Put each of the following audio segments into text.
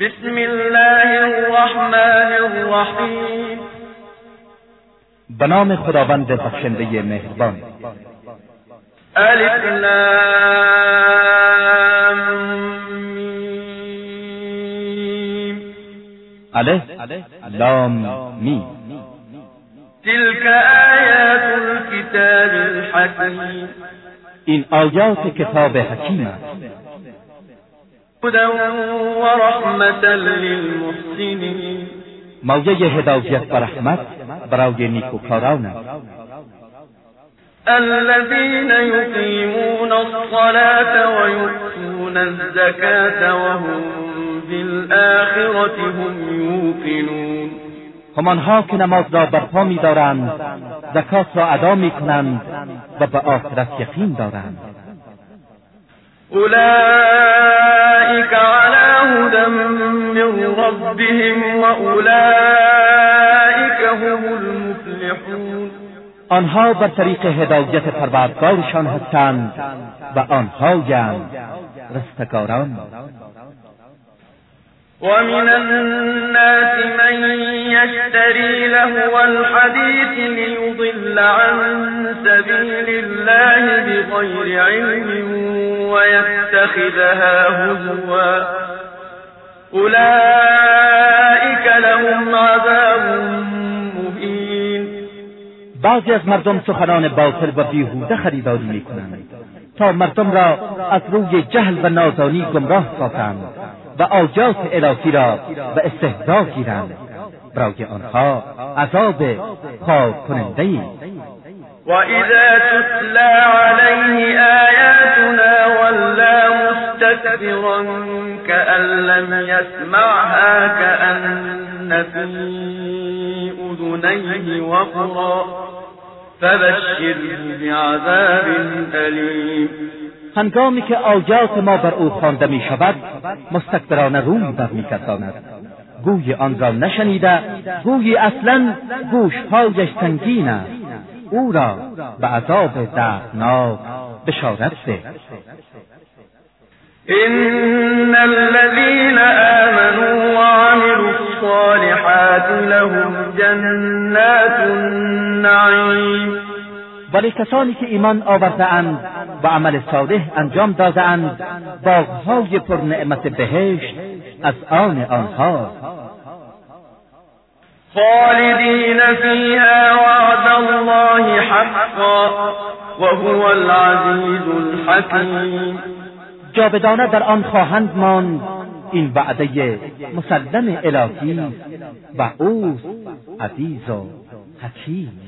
بسم الله الرحمن الرحیم. به نام خداوند بخشنده مهربان. الف لام الف لام میم. تلك آیات الكتاب الحکیم. این آیات کتاب حکیم است. هدى ورحمة للمحسنین مایه هدایت و رحمت برای نیکوکاران. است الذين يقيمون الصلاة ويؤتون الزكاة وهم بالآخرة هم يوقنون. همانها که نماز را برپا میدارند زکات را ادا می‌کنند و به آخرت یقین دارند. أولئك على هدى من ربهم وأولئك هم المفلحون. آنها بر طریق هدایت پروردگارشان هستند و آنهایند رستگاران. ومن الناس من يشتري لهو الحديث ليضل عن سبيل الله بغير علم ويتخذها هزوا. أولئك لهم عذاب مهين. بعضی از مردم سخنان باطل و بیهوده خریداری میکنند. تا مردم را از روی جهل و نادانی گمراه سازند. و آیات الهی را به استهزا گیرند برای آنها عذاب خار کننده ای وإذا تتلى عليه آياتنا ولى مستكبرا كأن لم يسمعها كأن في أذنيه وقرا فبشره بعذاب أليم هنگامی که آیات ما بر او خوانده می شود مستکبرانه روی بر می گوی آن را نشنیده گویی اصلا گوشهایش سنگین است. او را به عذاب دردناک بشارت ده. إن الذين آمنوا وعملوا الصالحات لهم جنات النعيم ولی کسانی که ایمان آوردهاند و عمل صالح انجام دادهاند. باغهای پر نعمت بهشت از آن آنها. خالدين فيها وعد الله حقا وهو العزيز الحكيم جاودانه در آن خواهند ماند. این وعده مسلم الهی و اوست عزیز و حکیم.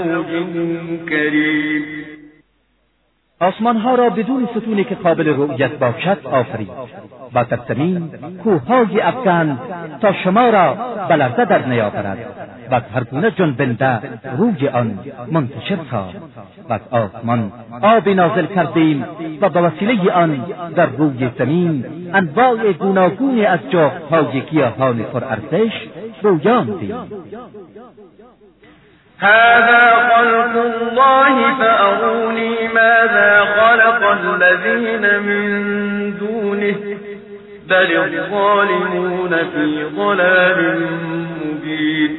كل زوج كريم آسمان ها را بدون ستونی که قابل رؤیت باشد آفرید. و در زمین کوههای تا شما را بلرزه در نیاورد. و از هر گونه جنبنده روی آن منتشر ساخت و از آسمان آبی نازل کردیم و به وسیله آن در روی زمین انواع گوناگونی از جاهای گیاهان پرارزش رویاندیم. هذا خلق الله فأروني ماذا خلق الذين من دونه بل الظالمون في ضلال مبين.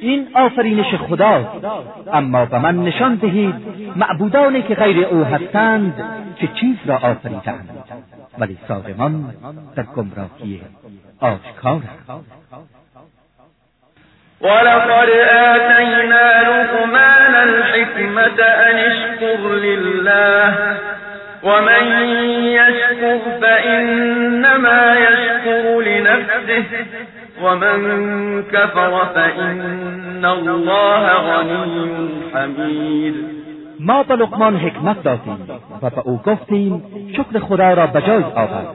این آفرینش خداست اما به من نشان دهید معبودانی که غیر او هستند که چیز را آفریدند ولی ظالمان در گمراهی آشکارند ولقد آتينا لقمان الحكمة أن اشكر لله ومن يشكر فإنما يشكر لنفسه ومن كفر فإن الله غني حميد. ما به لقمان حکمت دادیم و به او گفتیم شکر خدا را به جای آورد.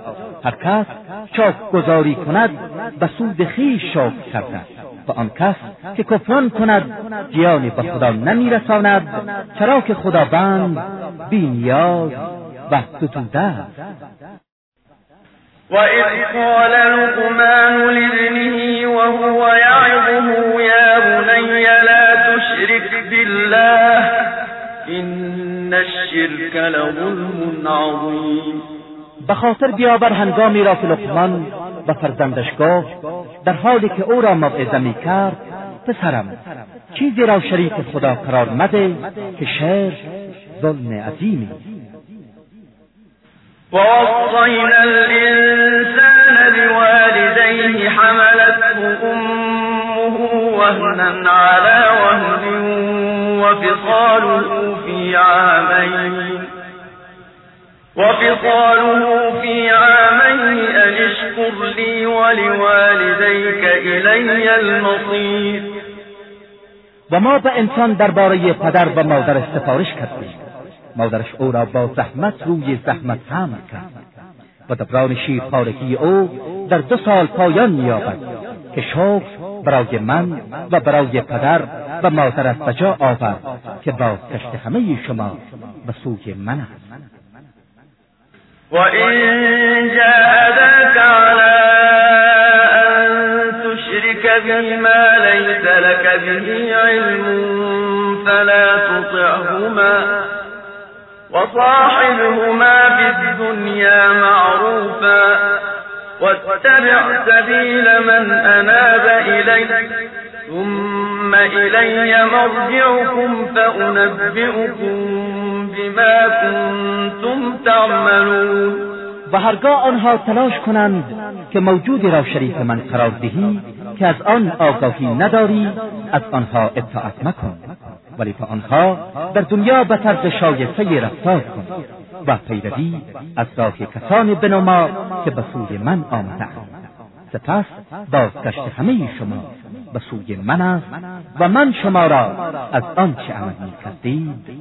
هر کس چاک گذاری کند به سود خیش شکر کرده آن کس که کفران کند جیانی به خدا نمیرساند چرا که خداوند بینیاز و ستوده است. وإذ قال لقمان لابنه وهو يعظه يا بني لا تشرك بالله إن الشرك لظلم عظيم. به خاطر بیاور هنگامی را که لقمان به فرزندش گفت در حالی که او را موعظه می کرد پسرم چیزی را شریک خدا قرار مده که شرک ظلم عظیمی. ووصينا الإنسان بوالديه حملته أمه وهنا على وهن وفصاله في عامين وفصاله في عامين أن اشكر لي ولوالديك إلي المصير. و ما به انسان درباره پدر و مادر سفارش کردیم مادرش او را با زحمت روی زحمت حمل کرد. و دبران شیرخوارگی او در دو سال پایان مییابد که شکر برای من و برای پدر و مادرت به جا آورد که بازگشت همه شما به سوی من است. وإن جاهداك على أن تشرك بي ما ليس لك به علم فلا تطعهما وصاحبهما في الدنيا معروفا واتبع سبيل من أناب إلي ثم إلي مرجعكم فأنبئكم بما كنتم تعملون. و هرگاه آنها تلاش کنند که موجودی را شریک من قرار دهی که از آن آگاهی نداری از آنها اطاعت مکن. ولی با آنها در دنیا به طرز شایسته رفتار کن و پیروی از راه کسانی بنما که به سوی من آمده سپس بازگشت همه شما به سوی من است و من شما را از آنچه عمل می‌کردید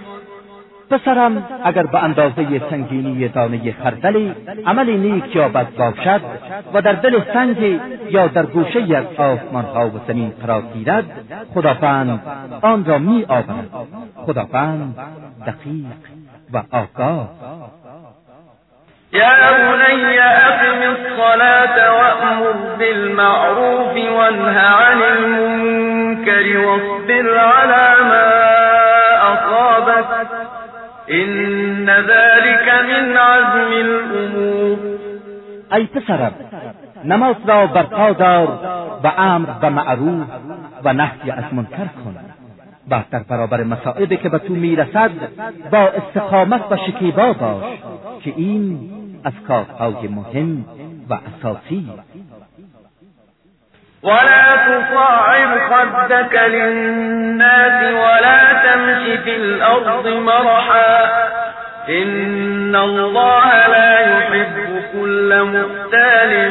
پسرم اگر به اندازه سنگینی دانه خردلی عملی نیک یا بد باشد و در دل سنگ یا در گوشه از آسمان ها و زمین قرار گیرد خداوند آن را می آورد خداوند دقیق و آگاه. يا بني أقم الصلاة وأمر بالمعروف وانه عن المنكر واصبر على ما إن ذلك من عزم الأمور. ای پسرم نماز را برپا دار و امر به معروف و نهی از منکر کن. و در برابر مسائبی که به تو می‌رسد با استقامت و شکیبا باش که این از کارهای مهم و اساسی ولا تصاعد خدك للناس ولا تمش في الأرض مرحا إن الله لا يحب كل مختال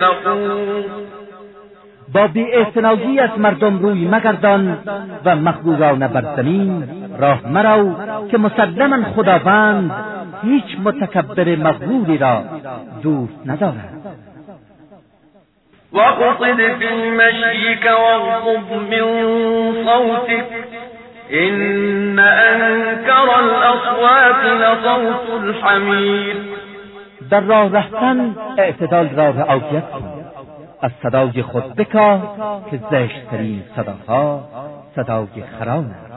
فخور با بی از مردم روی مگردان و مخبورانه بر زمین راه مرو که مسلما خداوند هیچ متکبر مغروری را دوست ندارد. وأقصد في مشيك واغضب من صوتك. إن أنكر الأصوات لصوت الحمير در راه رفتن اعتدال را رعایت کن. از صدای خود بکا که زشتترین صداها صدای خران است.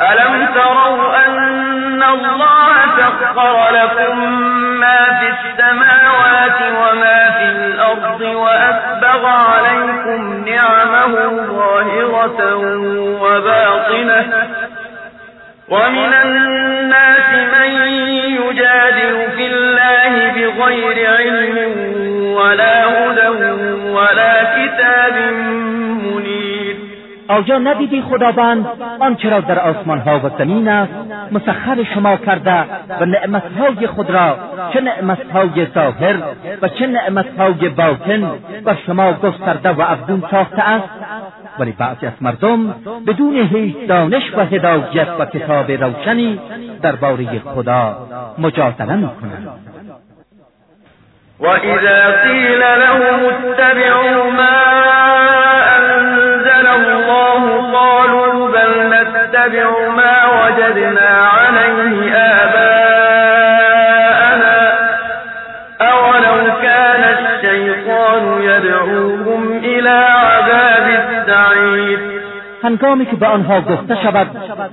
ألم تروا أن الله سخر لكم نعمه ظاهرة وباطنة. ومن الناس من يجادل في الله بغير علم ولا هدى ولا كتاب آیا ندیدی خداوند آنچه را در آسمان ها و زمین است مسخر شما کرده و نعمتهای خود را چه نعمتهای ظاهر و چه نعمتهای باطن بر شما گسترده و افزون ساخته است؟ ولی بعضی از مردم بدون هیچ دانش و هدایت و کتاب روشنی درباره خدا مجادله می‌کنند. وإذا قيل لهم اتبعوا ما نتبع ما وجدنا عليه آباءنا. أولو كان الشيطان يدعوهم إلى عذاب السعير. هنگامی که به آنها گفته شود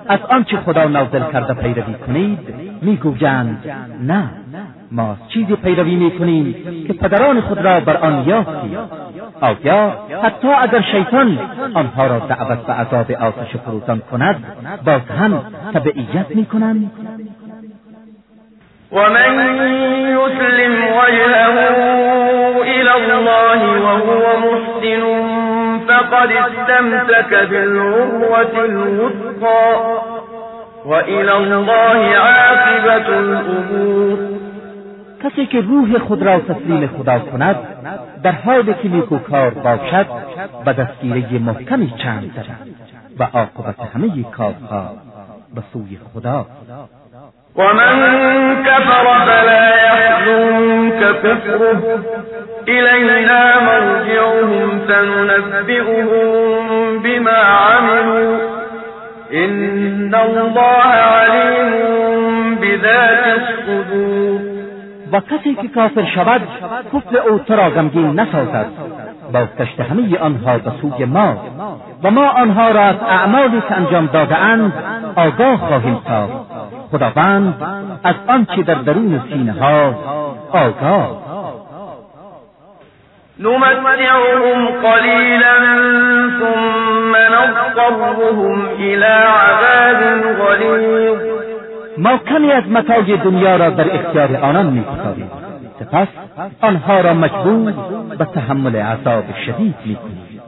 از آنچه خدا نازل کرده پیروی کنید میگویند نه ما چیزی پیروی میکنیم که پدران خود را بر آن یافتیم. آیا حتی اگر شیطان آنها را دعوت به عذاب آتش فروزان کند باز هم تبعیت می‌کنند؟ ومن يسلم وجهه إلى الله وهو محسن فقد استمسك بالعروة الوثقى وإلى الله عاقبة الأمور. کسی که روح خود را تسلیم خدا کند در حالی که نیکوکار باشد به دستگیره محکمی چند دارد و عاقبت همه کارها به سوی خدا. ومن كفر فلا يحزنك كفره إلينا مرجعهم فننبئهم بما عملوا. إن الله عليم بذات الصدور. و کسی که کافر شود کفر او تو را غمگین نسازد. بازگشت همه آنها به سوی ما و ما آنها را از اعمالی که انجام دادهاند آگاه خواهیم ساخت. خداوند از آنچه در درون سینه ها آگاه. نمتعهم قليلا ثم نضطرهم إلى عذاب غليظ ما کمی از متاع دنیا را در اختیار آنان می‌گذاریم. سپس آنها را مجبور به تحمل عذاب شدید می‌کنیم.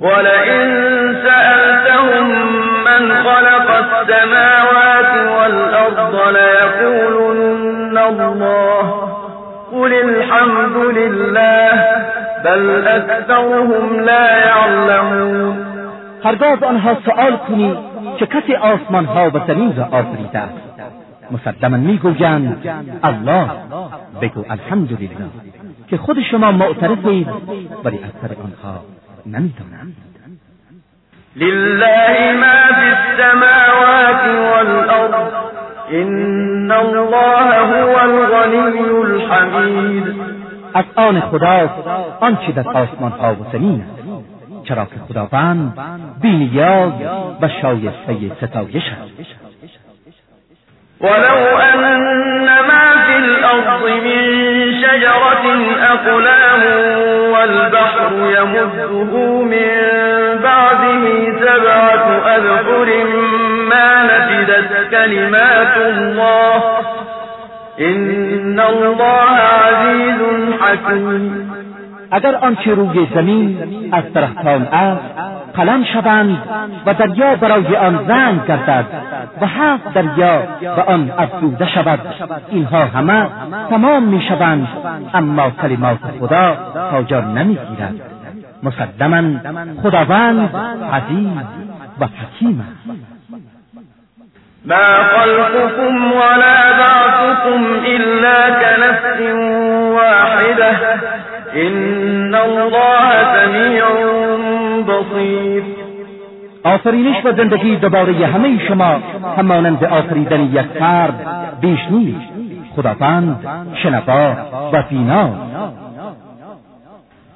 ولئن سألتهم من خلق السماوات والأرض ليقولن الله قل الحمد لله بل أكثرهم لا يعلمون. هرگاه آنها سؤال کنی چه کسی آسمان ها و زمین را آفریده است؟ مسلما می‌گویند الله بگو الحمدلله که خود شما معترفید ولی اکثر آنها نمی‌دانند. لله ما في السماوات والأرض إن الله هو الغني الحميد. از آن خداست آنچه در آسمان ها و زمین است. چرا که خداوند بینیاز و شایسته ستایش است. ولو أن ما في الأرض من شجرة أقلام والبحر يمده من بعده سبعة أبحر ما نفدت كلمات الله. إن الله عزيز حكيم. اگر آنچه روی زمین از درختان است قلم شوند و دریا برای آن زنگ گردد و هفت دریا به آن افزوده شود. اینها همه تمام می شوند اما کلمات خدا تا جا نمی‌گیرد. مسلما خداوند عزیز و حکیم است. ما خلقكم ولا بعثكم إلا كنفس واحدة. الله سميع بصير. آفرینش و زندگی دوباره همه شما همانند آفریدن یک فرد بیش نیست. خداوند شنوا و بینا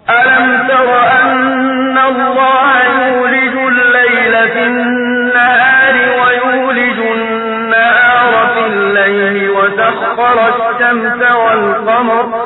ألم تر أن الله يولج الليل في النهار ويولج النهار في الليل وسخر الشمس والقمر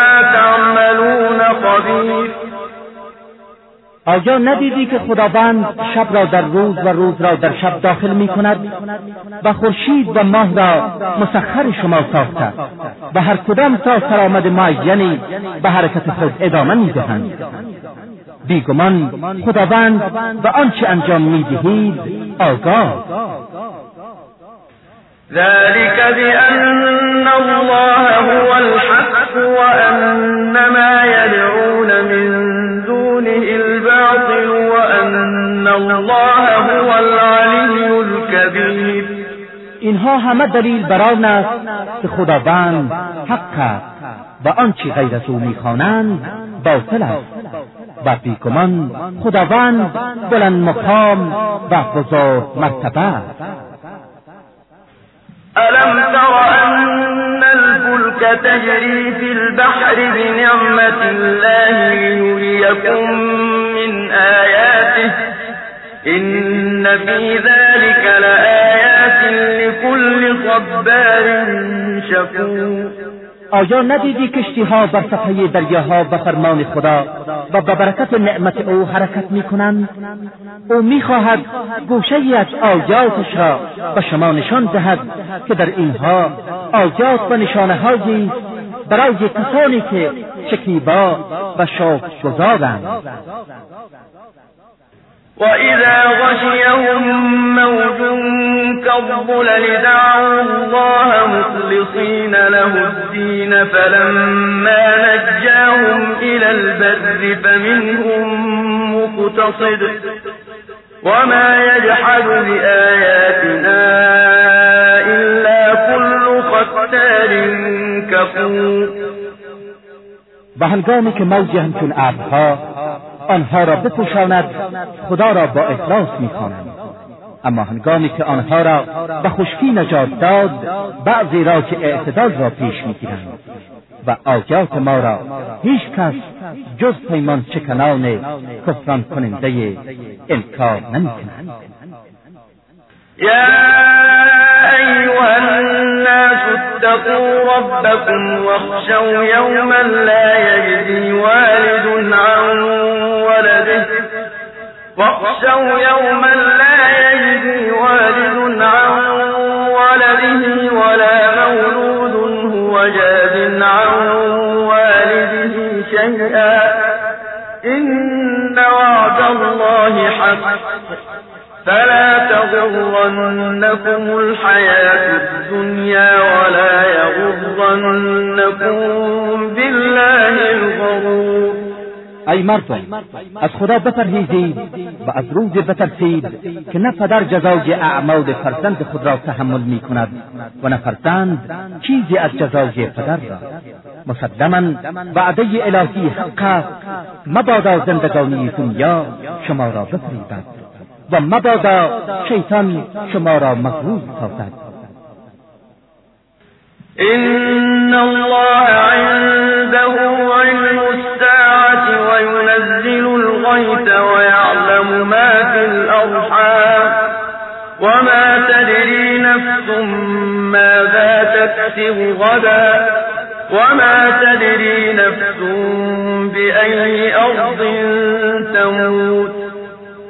آیا ندیدی که خداوند شب را در روز و روز را در شب داخل می کند و خورشید و ماه را مسخر شما ساخته و هر کدام تا سرآمد معینی به حرکت خود ادامه می دهند؟ بیگمان خداوند و آنچه انجام می دهید آگاه. ذلك بأن الله هو الله هو العلی الكبیر اینها همه دلیل بر آن است که خداوند حق است و آنچه غیر از او می‌خوانند باطل است و بیگمان خداوند بلند مقام و بزرگ مرتبه است. ألم تر أن الفلك تجري في البحر بنعمة الله ليريكم من آياته؟ إن في ذلك لآيات لكل صبار شكور آیا ندیدی کشتی ها بر صفحه دریاها به فرمان خدا و به برکت نعمت او حرکت می کنند؟ او می خواهد گوشه از آیاتش را به شما نشان دهد که در اینها آیات و نشانه هایی برای کسانی که شکیبا و شوق گذارند وإذا غشيهم موج كالظلل دعوا الله مخلصين له الدين فلما نجاهم إلى البر فمنهم مقتصد وما يجحد بآياتنا إلا كل ختار كفور به هنگامی که موجی همچون ابرها آنها را بپوشاند خدا را با اخلاص می‌خوانند. اما هنگامی که آنها را به خشکی نجات داد بعضی را که اعتدال را پیش می‌گیرند و آیات ما را هیچ کس جز پیمان چکنان کفران کننده انکار نمی‌کنند ایها الناس اتقوا ربكم واخشوا یوما لا یجزی واخشوا يوما لا يجزي والد عن ولده ولا مولود هو جاز عن والده شيئا. إن وعد الله حق. فلا تغرنكم الحياة الدنيا ولا يغرنكم بالله الغرور. ای مردم از خدا بپرهیزید و از روز بترسید که نه پدر جزای اعمال فرزند خود را تحمل می کند و نه فرزند چیزی از جزای پدر را. مسلما وعده الهی حق است مبادا زندگانی دنیا شما را بفریبد و مبادا شیطان شما را مغرور سازد. ان الله عنده ماذا تكسب غدا وما تدري نفس بأي أرض تموت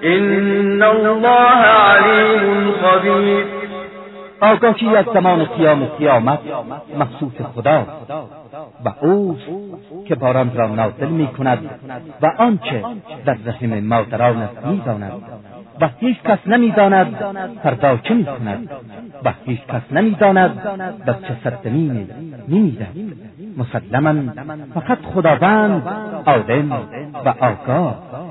إن الله عليم خبير. آگاهی از زمان قیام قیامت مخصوص خدا و اوست که باران را نازل می کند و آنچه در رحم مادران است می داند و هیچ کس نمی داند فردا چه می کند و هیچ کس نمی داند در چه سرزمینی می مسلما فقط خداوند عالم و آگاه.